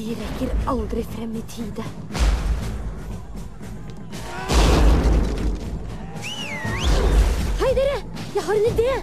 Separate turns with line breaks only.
De rekker aldri frem i tide. Hei, dere! Jeg har en idé!